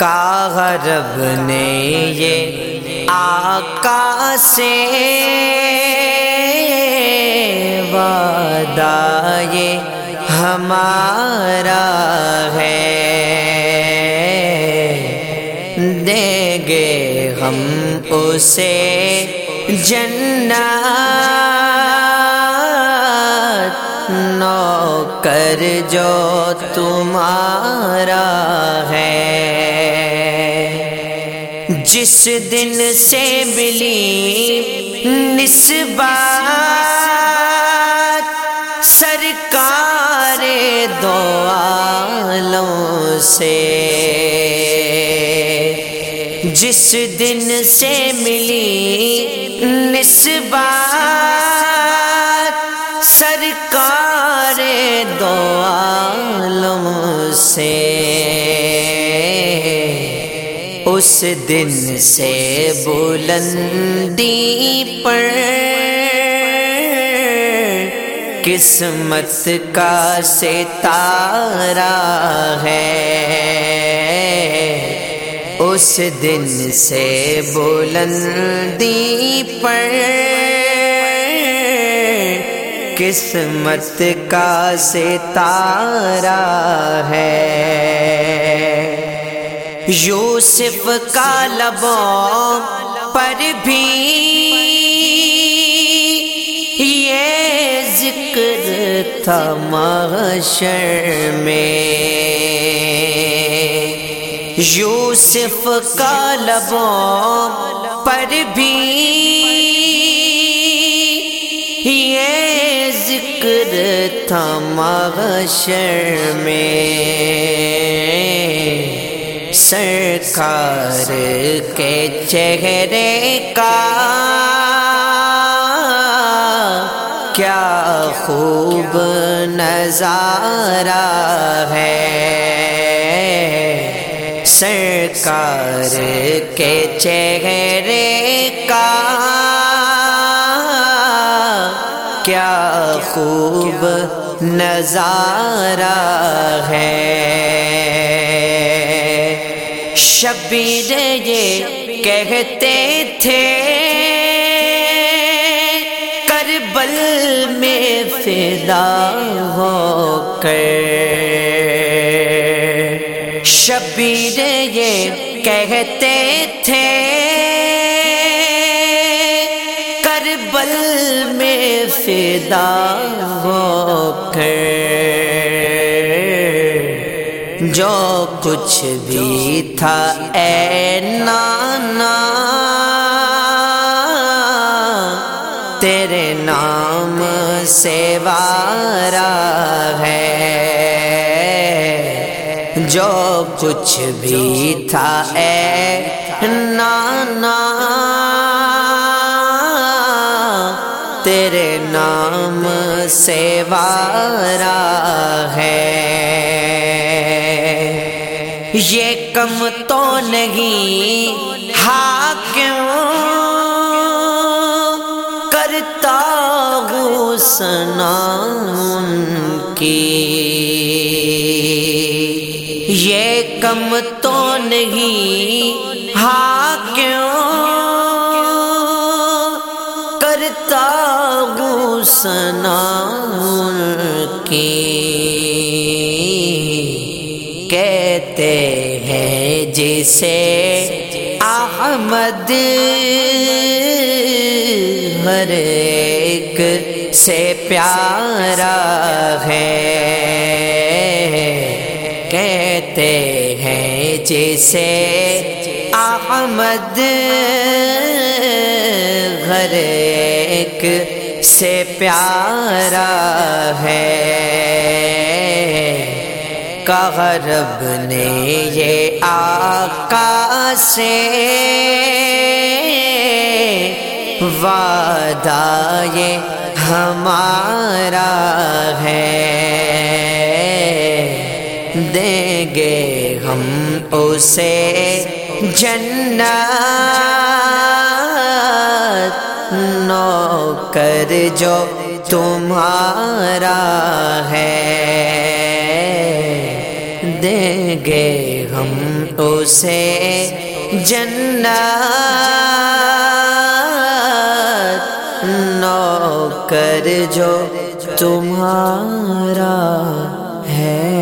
رب نے یہ آقا سے وعدہ یہ ہمارا ہے۔ دیں گے ہم اسے جنت۔ نو کر جو تمہارا جس دن سے ملی نسبات سرکار دو عالم سے۔ جس دن سے ملی نسبات اس دن سے بلندی پر قسمت کا ستارہ ہے۔ اس دن سے بلندی پر قسمت کا ستارہ ہے۔ یوسف کا لبوں پر بھی یہ ذکر تھا محشر میں۔ یوسف کا لبوں پر بھی یہ ذکر تھا محشر میں۔ سرکار کے چہرے کا کیا خوب نظارہ ہے سرکار کے چہرے کا کیا خوب نظارہ ہے شبیر یہ کہتے تھے، کربل میں فدا ہو کر۔ شبیر یہ کہتے تھے، کربل میں فدا ہو کر۔ جو کچھ بھی تھا، اے نانا، تیرے نام سے وارا ہے۔ جو کچھ بھی تھا، اے نانا، تیرے نام سے وارا ہے۔ یہ کم تو نہیں، حاکم کرتا ہوں سنام کی یہ کم تو نہیں، حاکم کرتا ہوں سنام کی کہتے ہیں جسے احمد ہر ایک سے پیارا ہے۔ کہتے ہیں جسے احمد ہر ایک سے پیارا ہے۔ رب نے یہ آقا سے وعدہ یہ ہمارا ہے۔ دیں گے ہم اسے جنت۔ نو کر جو تمہارا ہے۔ دیں گے ہم اسے جنت نوکر جو تمہارا ہے۔